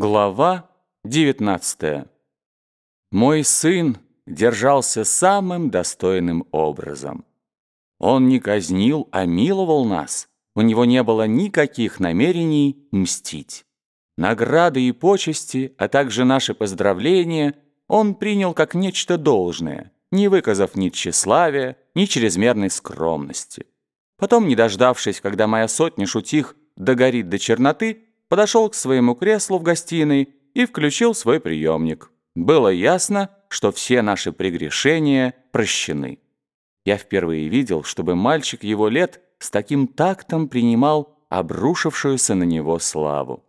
Глава 19 Мой сын держался самым достойным образом. Он не казнил, а миловал нас. У него не было никаких намерений мстить. Награды и почести, а также наши поздравления он принял как нечто должное, не выказав ни тщеславия, ни чрезмерной скромности. Потом, не дождавшись, когда моя сотня шутих догорит до черноты, подошел к своему креслу в гостиной и включил свой приемник. Было ясно, что все наши прегрешения прощены. Я впервые видел, чтобы мальчик его лет с таким тактом принимал обрушившуюся на него славу.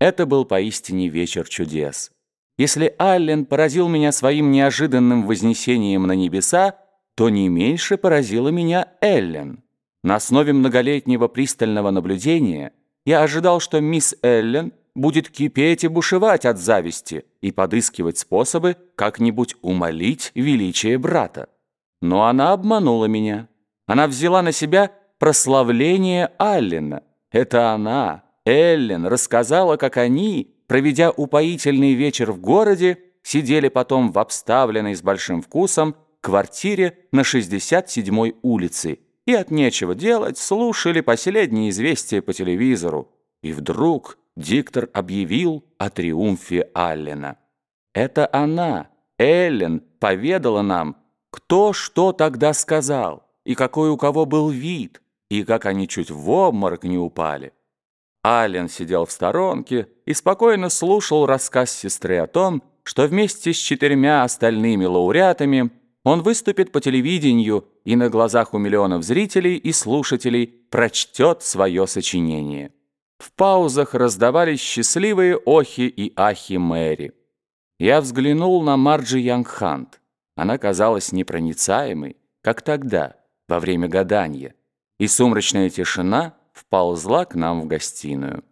Это был поистине вечер чудес. Если Аллен поразил меня своим неожиданным вознесением на небеса, то не меньше поразила меня Эллен. На основе многолетнего пристального наблюдения я ожидал, что мисс Эллен будет кипеть и бушевать от зависти и подыскивать способы как-нибудь умолить величие брата. Но она обманула меня. Она взяла на себя прославление Аллена. Это она, Эллен, рассказала, как они, проведя упоительный вечер в городе, сидели потом в обставленной с большим вкусом квартире на 67-й улице и от нечего делать слушали последние известия по телевизору. И вдруг диктор объявил о триумфе Аллена. Это она, Эллен, поведала нам, кто что тогда сказал, и какой у кого был вид, и как они чуть в обморок не упали. Аллен сидел в сторонке и спокойно слушал рассказ сестры о том, что вместе с четырьмя остальными лауреатами он выступит по телевидению и на глазах у миллионов зрителей и слушателей прочтет свое сочинение. В паузах раздавались счастливые охи и ахи Мэри. Я взглянул на Марджи Янгхант. Она казалась непроницаемой, как тогда, во время гадания, и сумрачная тишина вползла к нам в гостиную.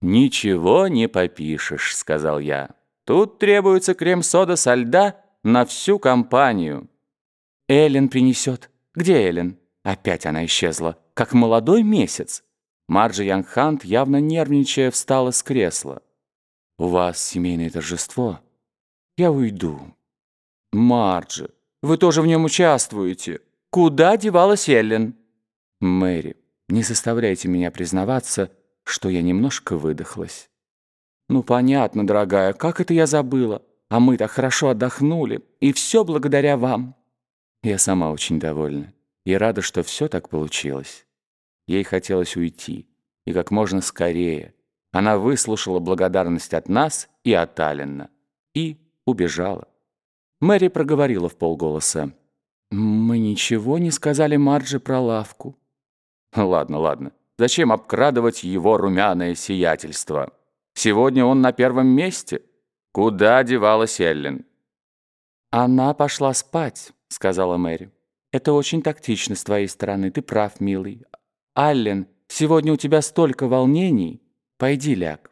«Ничего не попишешь», — сказал я. «Тут требуется крем-сода со льда на всю компанию». «Эллен принесет. Где Эллен?» Опять она исчезла, как молодой месяц. Марджи Янгхант, явно нервничая, встала с кресла. «У вас семейное торжество? Я уйду». «Марджи, вы тоже в нем участвуете. Куда девалась Эллен?» «Мэри, не заставляйте меня признаваться, что я немножко выдохлась». «Ну, понятно, дорогая, как это я забыла? А мы так хорошо отдохнули, и все благодаря вам». Я сама очень довольна и рада, что все так получилось. Ей хотелось уйти, и как можно скорее. Она выслушала благодарность от нас и от Аллена, и убежала. Мэри проговорила в полголоса. «Мы ничего не сказали Марджи про лавку». «Ладно, ладно. Зачем обкрадывать его румяное сиятельство? Сегодня он на первом месте». Куда девалась Эллен? «Она пошла спать», — сказала Мэри. «Это очень тактично с твоей стороны, ты прав, милый. Аллен, сегодня у тебя столько волнений. Пойди ляг».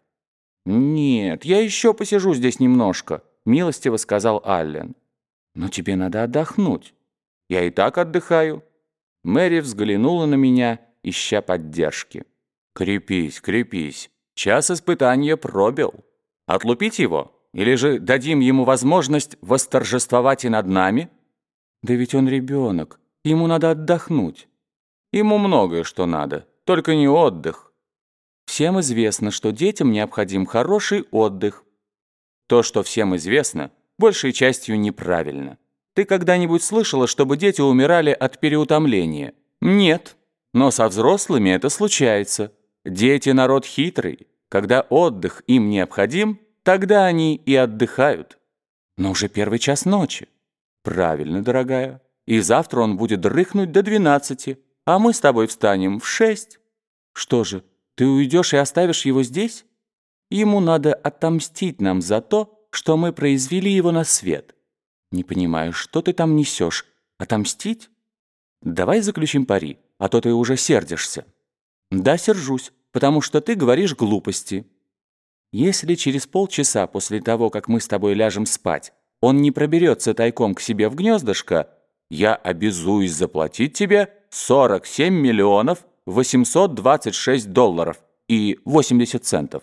«Нет, я еще посижу здесь немножко», — милостиво сказал Аллен. «Но тебе надо отдохнуть». «Я и так отдыхаю». Мэри взглянула на меня, ища поддержки. «Крепись, крепись. Час испытания пробил. Отлупить его?» Или же дадим ему возможность восторжествовать и над нами? Да ведь он ребенок, ему надо отдохнуть. Ему многое что надо, только не отдых. Всем известно, что детям необходим хороший отдых. То, что всем известно, большей частью неправильно. Ты когда-нибудь слышала, чтобы дети умирали от переутомления? Нет. Но со взрослыми это случается. Дети – народ хитрый. Когда отдых им необходим – Тогда они и отдыхают. Но уже первый час ночи. Правильно, дорогая. И завтра он будет дрыхнуть до двенадцати, а мы с тобой встанем в шесть. Что же, ты уйдешь и оставишь его здесь? Ему надо отомстить нам за то, что мы произвели его на свет. Не понимаю, что ты там несешь? Отомстить? Давай заключим пари, а то ты уже сердишься. Да, сержусь, потому что ты говоришь глупости. Если через полчаса после того, как мы с тобой ляжем спать, он не проберется тайком к себе в гнездышко, я обязуюсь заплатить тебе 47 миллионов 826 долларов и 80 центов.